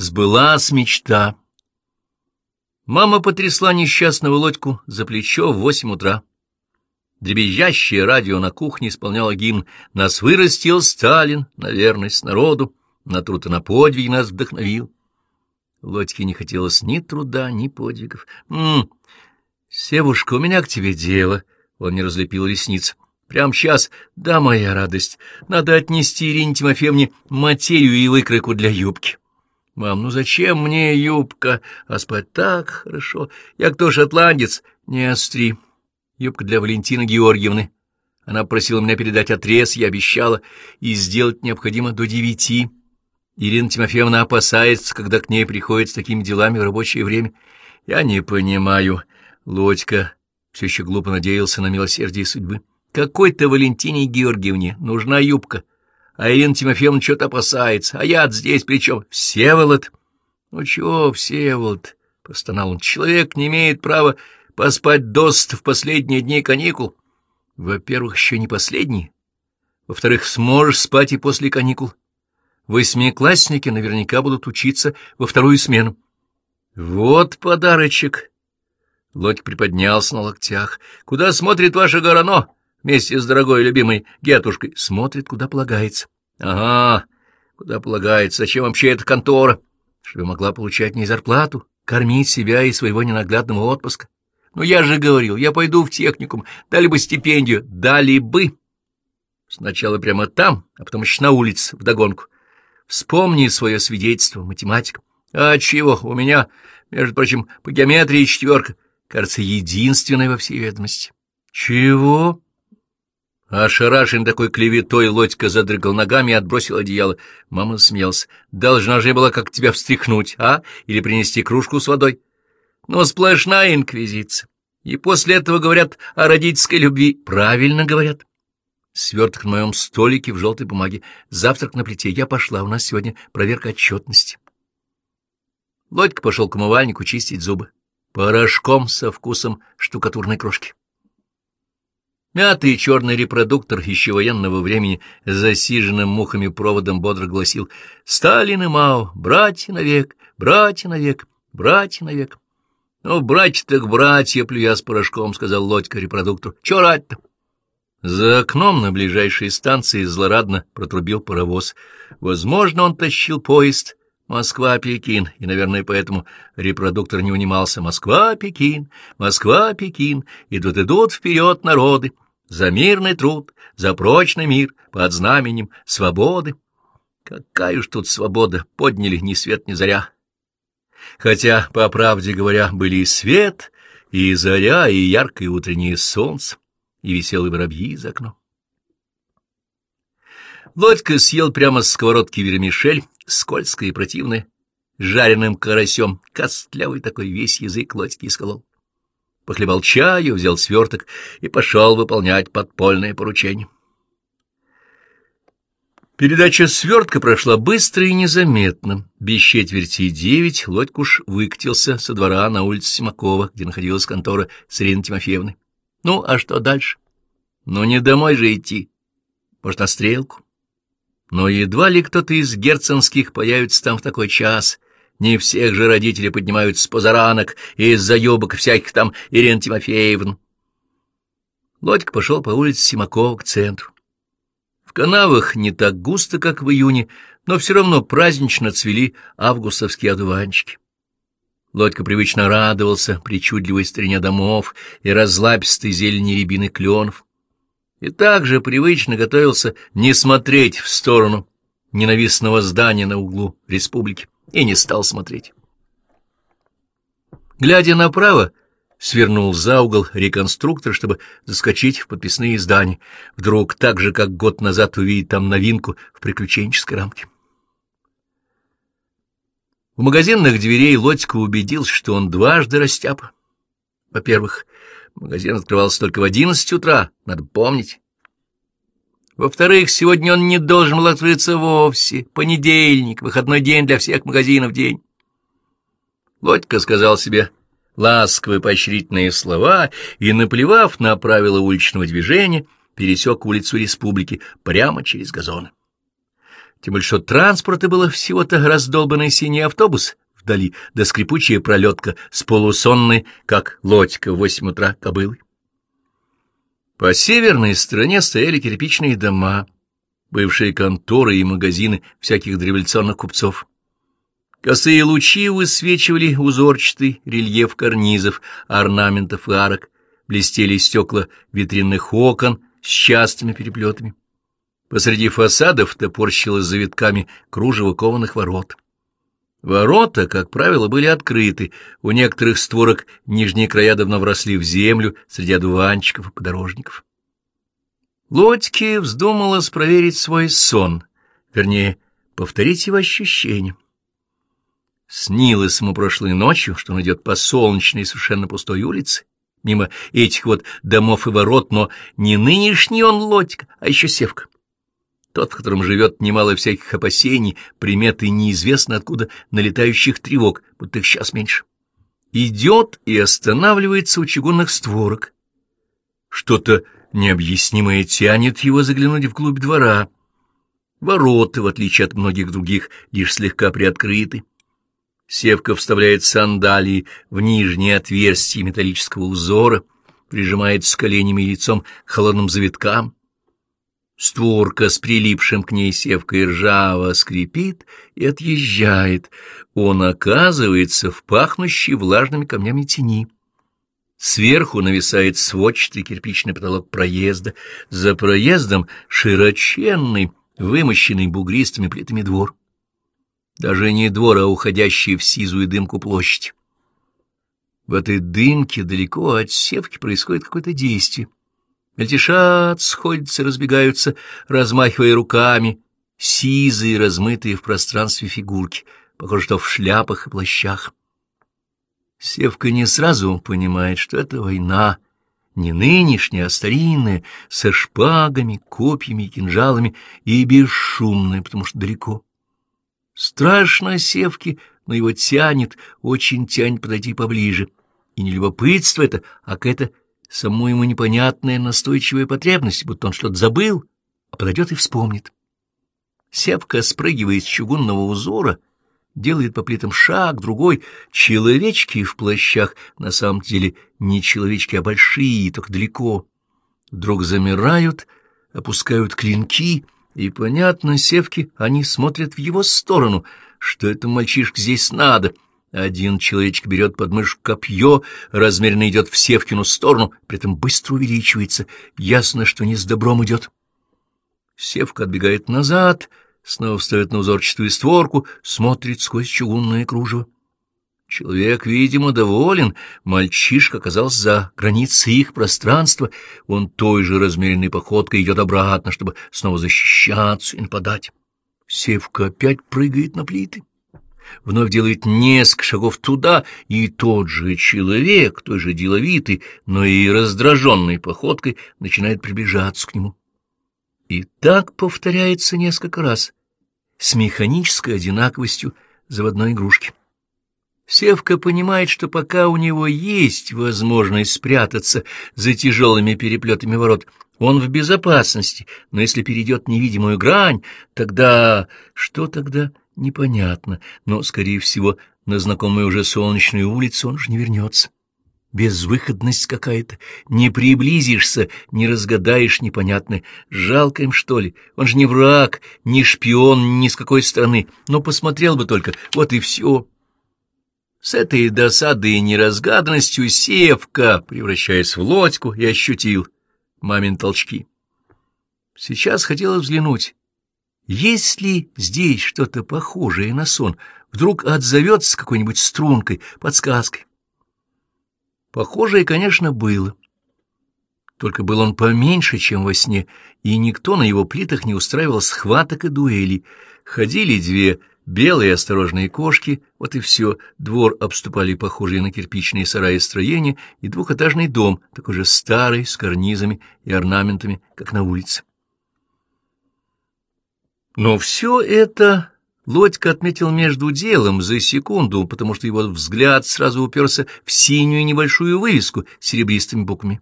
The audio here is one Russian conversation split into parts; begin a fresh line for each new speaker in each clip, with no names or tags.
Сбылась мечта. Мама потрясла несчастного лодьку за плечо в восемь утра. Дребезжащее радио на кухне исполняло гимн «Нас вырастил Сталин на верность народу, на труд и на подвиг нас вдохновил». Лодьке не хотелось ни труда, ни подвигов. «М -м, Севушка, у меня к тебе дело», — он не разлепил ресниц. «Прям сейчас, да, моя радость, надо отнести Ирине Тимофеевне материю и выкройку для юбки». «Мам, ну зачем мне юбка? А спать так хорошо. Я кто шотландец? Не остри. Юбка для Валентины Георгиевны. Она просила меня передать отрез, я обещала, и сделать необходимо до девяти. Ирина Тимофеевна опасается, когда к ней приходит с такими делами в рабочее время. Я не понимаю. Лодька все еще глупо надеялся на милосердие судьбы. Какой-то Валентине Георгиевне нужна юбка. А Ирина Тимофеевна что-то опасается. А я здесь при чем? Всеволод. Ну чего, Всеволод? — простонал он. Человек не имеет права поспать дост в последние дни каникул. Во-первых, еще не последние. Во-вторых, сможешь спать и после каникул. Восьмиклассники наверняка будут учиться во вторую смену. Вот подарочек. Лодь приподнялся на локтях. Куда смотрит ваше горано? Вместе с дорогой любимой Гетушкой. Смотрит, куда полагается. Ага, куда полагается. Зачем вообще эта контора? Чтобы могла получать не зарплату, кормить себя и своего ненаглядного отпуска. Но я же говорил, я пойду в техникум, дали бы стипендию, дали бы. Сначала прямо там, а потом еще на улице, вдогонку. Вспомни свое свидетельство, математика. А чего, у меня, между прочим, по геометрии четверка, кажется, единственная во всей ведомости. Чего? Ошарашен такой клеветой, Лодька задрыгал ногами и отбросил одеяло. Мама смеялась. Должна же была как тебя встряхнуть, а? Или принести кружку с водой? Но сплошная инквизиция. И после этого говорят о родительской любви. Правильно говорят. Сверток на моем столике в желтой бумаге. Завтрак на плите. Я пошла. У нас сегодня проверка отчетности. Лодька пошел к умывальнику чистить зубы. Порошком со вкусом штукатурной крошки. Мятый черный репродуктор еще военного времени с засиженным мухами проводом бодро гласил «Сталин и Мао, братья навек, братья навек, братья навек». «Ну, братья так братья, плюя с порошком», — сказал Лодька репродуктор. «Чё рать-то?» За окном на ближайшей станции злорадно протрубил паровоз. Возможно, он тащил поезд Москва-Пекин, и, наверное, поэтому репродуктор не унимался. Москва-Пекин, Москва-Пекин, идут-идут вперед народы, за мирный труд, за прочный мир, под знаменем свободы. Какая уж тут свобода, подняли ни свет ни заря. Хотя, по правде говоря, были и свет, и заря, и яркое утреннее солнце, и веселые воробьи за окном. Лодька съел прямо с сковородки вермишель, скользкая и противная, жареным карасем, костлявый такой весь язык Лодьки исколол. Похлебал чаю, взял сверток и пошел выполнять подпольное поручение. Передача свертка прошла быстро и незаметно. Без четверти девять Лодькуш выкатился со двора на улице Симакова, где находилась контора с Ириной Тимофеевной. Ну, а что дальше? Ну, не домой же идти. Может, на стрелку? Но едва ли кто-то из герценских появится там в такой час. Не всех же родители поднимают с позаранок и из-за юбок всяких там Ирин Тимофеевн. Лодька пошел по улице Симакова к центру. В канавах не так густо, как в июне, но все равно празднично цвели августовские одуванчики. Лодька привычно радовался причудливой старине домов и разлапистой зелени рябины кленов и также привычно готовился не смотреть в сторону ненавистного здания на углу республики, и не стал смотреть. Глядя направо, свернул за угол реконструктор, чтобы заскочить в подписные здания, вдруг так же, как год назад увидеть там новинку в приключенческой рамке. У магазинных дверей Лодько убедился, что он дважды растяпа. Во-первых, Магазин открывался только в одиннадцать утра, надо помнить. Во-вторых, сегодня он не должен был открыться вовсе. Понедельник, выходной день для всех магазинов день. Лодька сказал себе ласковые поощрительные слова и, наплевав на правила уличного движения, пересек улицу Республики прямо через газоны. Тем более, что транспорта было всего-то раздолбанный синий автобус вдали, да скрипучая пролетка с полусонной, как лодька в восемь утра кобылы. По северной стороне стояли кирпичные дома, бывшие конторы и магазины всяких дореволюционных купцов. Косые лучи высвечивали узорчатый рельеф карнизов, орнаментов и арок, блестели стекла витринных окон с частыми переплетами. Посреди фасадов топорщилось завитками кружево кованых ворот. Ворота, как правило, были открыты, у некоторых створок нижние края давно вросли в землю среди одуванчиков и подорожников. Лодьке вздумалось проверить свой сон, вернее, повторить его ощущения. Снилось ему прошлой ночью, что он идет по солнечной совершенно пустой улице, мимо этих вот домов и ворот, но не нынешний он Лодька, а еще Севка. Тот, в котором живет немало всяких опасений, приметы неизвестно откуда налетающих тревог, будто их сейчас меньше. Идет и останавливается у чугунных створок. Что-то необъяснимое тянет его заглянуть вглубь двора. Ворота, в отличие от многих других, лишь слегка приоткрыты. Севка вставляет сандалии в нижнее отверстие металлического узора, прижимает с коленями и лицом к холодным завиткам. Створка с прилипшим к ней севкой ржаво скрипит и отъезжает. Он оказывается в пахнущей влажными камнями тени. Сверху нависает сводчатый кирпичный потолок проезда. За проездом широченный, вымощенный бугристыми плитами двор. Даже не двор, а уходящий в сизую дымку площадь. В этой дымке далеко от севки происходит какое-то действие. Мельтешат, сходятся, разбегаются, размахивая руками, сизые, размытые в пространстве фигурки, похоже, что в шляпах и плащах. Севка не сразу понимает, что это война, не нынешняя, а старинная, со шпагами, копьями и кинжалами, и бесшумная, потому что далеко. Страшно Севке, но его тянет, очень тянет подойти поближе. И не любопытство это, а какая-то саму ему непонятная настойчивая потребность, будто он что-то забыл, а подойдет и вспомнит. Севка спрыгивает с чугунного узора, делает по плитам шаг, другой. Человечки в плащах, на самом деле не человечки, а большие, только далеко. Вдруг замирают, опускают клинки, и, понятно, Севки, они смотрят в его сторону, что это мальчишка здесь надо — один человечек берет под мышку копье, размеренно идет в Севкину сторону, при этом быстро увеличивается. Ясно, что не с добром идет. Севка отбегает назад, снова встает на узорчатую створку, смотрит сквозь чугунное кружево. Человек, видимо, доволен. Мальчишка оказался за границей их пространства. Он той же размеренной походкой идет обратно, чтобы снова защищаться и нападать. Севка опять прыгает на плиты вновь делает несколько шагов туда, и тот же человек, той же деловитый, но и раздраженной походкой, начинает приближаться к нему. И так повторяется несколько раз, с механической одинаковостью заводной игрушки. Севка понимает, что пока у него есть возможность спрятаться за тяжелыми переплетами ворот, он в безопасности, но если перейдет невидимую грань, тогда... Что тогда? Непонятно, но, скорее всего, на знакомую уже солнечную улицу он же не вернется. Безвыходность какая-то. Не приблизишься, не разгадаешь непонятное. Жалко им, что ли? Он же не враг, не шпион ни с какой стороны. Но посмотрел бы только, вот и все. С этой досадой и неразгаданностью Севка, превращаясь в лодьку, и ощутил мамин толчки. Сейчас хотелось взглянуть, есть ли здесь что-то похожее на сон? Вдруг отзовется какой-нибудь стрункой, подсказкой? Похожее, конечно, было. Только был он поменьше, чем во сне, и никто на его плитах не устраивал схваток и дуэлей. Ходили две белые осторожные кошки, вот и все. Двор обступали похожие на кирпичные сараи строения и двухэтажный дом, такой же старый, с карнизами и орнаментами, как на улице. Но все это Лодька отметил между делом за секунду, потому что его взгляд сразу уперся в синюю небольшую вывеску с серебристыми буквами.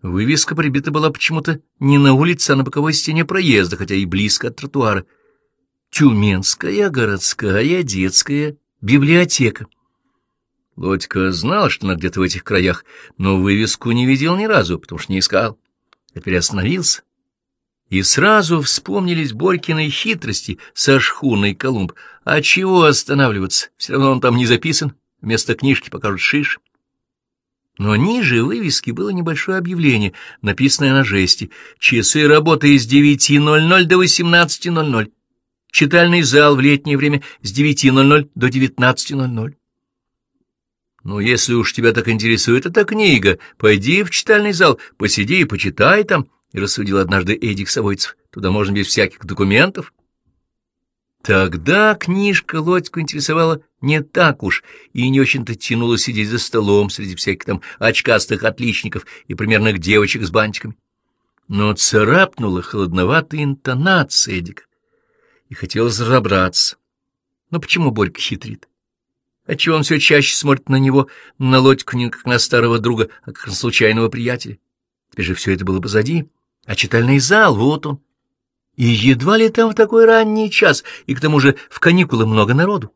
Вывеска прибита была почему-то не на улице, а на боковой стене проезда, хотя и близко от тротуара. Тюменская городская детская библиотека. Лодька знал, что она где-то в этих краях, но вывеску не видел ни разу, потому что не искал. Теперь остановился. И сразу вспомнились Борькины хитрости со шхуной Колумб. А чего останавливаться? Все равно он там не записан. Вместо книжки покажут шиш. Но ниже вывески было небольшое объявление, написанное на жесте. «Часы работы с 9.00 до 18.00. Читальный зал в летнее время с 9.00 до 19.00». «Ну, если уж тебя так интересует эта книга, пойди в читальный зал, посиди и почитай там», — и рассудил однажды Эдик Савойцев. «Туда можно без всяких документов». Тогда книжка Лодьку интересовала не так уж, и не очень-то тянуло сидеть за столом среди всяких там очкастых отличников и примерных девочек с бантиками. Но царапнула холодноватая интонация Эдика, и хотелось разобраться. Но почему Борька хитрит? Отчего он все чаще смотрит на него, на Лодьку, не как на старого друга, а как на случайного приятеля? Теперь же все это было позади, а читальный зал, вот он. И едва ли там в такой ранний час, и к тому же в каникулы много народу.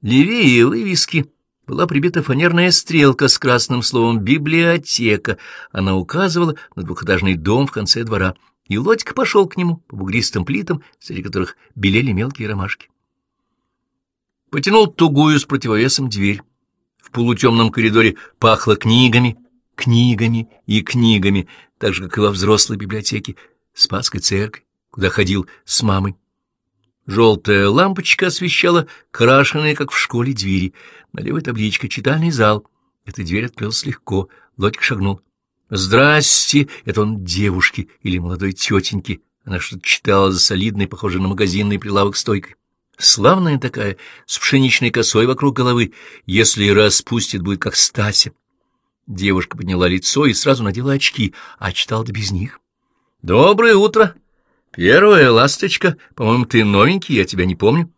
Левее вывески была прибита фанерная стрелка с красным словом «библиотека». Она указывала на двухэтажный дом в конце двора, и Лодька пошел к нему по бугристым плитам, среди которых белели мелкие ромашки. Потянул тугую с противовесом дверь. В полутемном коридоре пахло книгами, книгами и книгами, так же, как и во взрослой библиотеке Спасской церкви куда ходил с мамой. Желтая лампочка освещала крашеные, как в школе, двери. На левой табличка «Читальный зал». Эта дверь открылась легко. Лодька шагнул. «Здрасте!» — это он девушки или молодой тетеньки. Она что-то читала за солидной, похожей на магазинный прилавок стойкой. Славная такая, с пшеничной косой вокруг головы. Если распустит, будет как Стася. Девушка подняла лицо и сразу надела очки, а читала-то без них. «Доброе утро!» Первая ласточка, по-моему, ты новенький, я тебя не помню.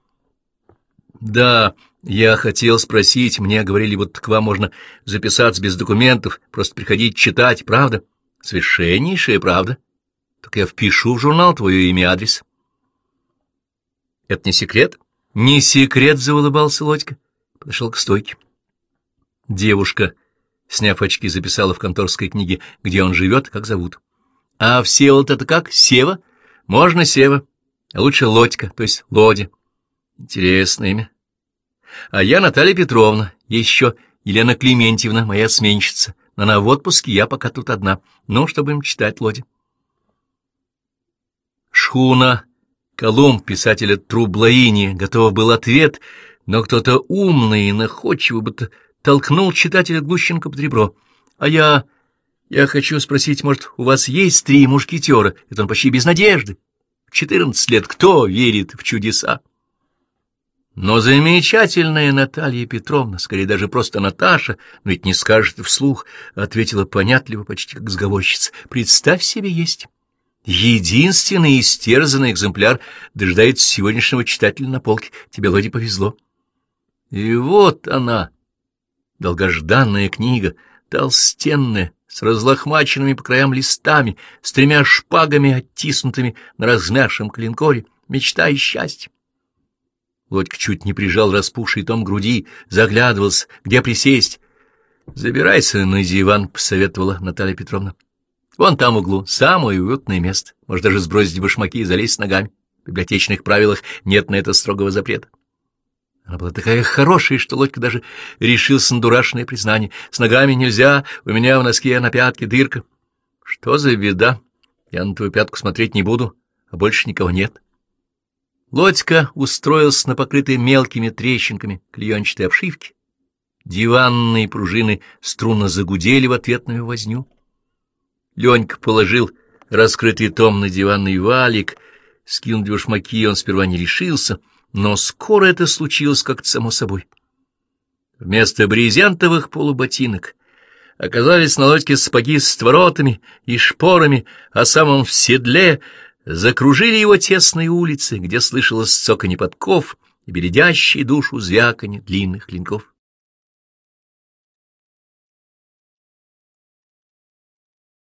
Да, я хотел спросить, мне говорили, вот к вам можно записаться без документов, просто приходить читать, правда? Совершеннейшая правда. Так я впишу в журнал твое имя и адрес. Это не секрет? Не секрет, заулыбался Лодька. Подошел к стойке. Девушка, сняв очки, записала в конторской книге, где он живет, как зовут. А все вот это как? Сева? Можно Сева, а лучше Лодька, то есть Лодя. Интересное имя. А я Наталья Петровна, еще Елена Клементьевна, моя сменщица. Но она в отпуске, я пока тут одна. Ну, что будем читать, Лодя? Шхуна Колумб, писателя Трублаини, готов был ответ, но кто-то умный и находчивый будто толкнул читателя Глущенко под ребро. А я я хочу спросить, может, у вас есть три мушкетера? Это он почти без надежды. В четырнадцать лет кто верит в чудеса? Но замечательная Наталья Петровна, скорее даже просто Наташа, но ведь не скажет вслух, ответила понятливо, почти как сговорщица. Представь себе, есть. Единственный истерзанный экземпляр дожидается сегодняшнего читателя на полке. Тебе, Лоди, повезло. И вот она, долгожданная книга, толстенная, с разлохмаченными по краям листами, с тремя шпагами, оттиснутыми на размягшем клинкоре, мечта и счастье. Лодька чуть не прижал распухший том груди, заглядывался, где присесть. — Забирайся на диван, — посоветовала Наталья Петровна. — Вон там углу, самое уютное место. Может даже сбросить башмаки и залезть ногами. В библиотечных правилах нет на это строгого запрета. Она была такая хорошая, что Лодька даже решился на дурашное признание. С ногами нельзя, у меня в носке на пятке дырка. Что за беда? Я на твою пятку смотреть не буду, а больше никого нет. Лодька устроился на покрытой мелкими трещинками клеенчатой обшивки. Диванные пружины струнно загудели в ответную возню. Ленька положил раскрытый том на диванный валик. Скинуть башмаки он сперва не решился — но скоро это случилось как-то само собой. Вместо брезентовых полуботинок оказались на лодке сапоги с воротами и шпорами, а самом в седле закружили его тесные улицы, где слышалось цоканье подков и бередящие душу звяканье длинных клинков.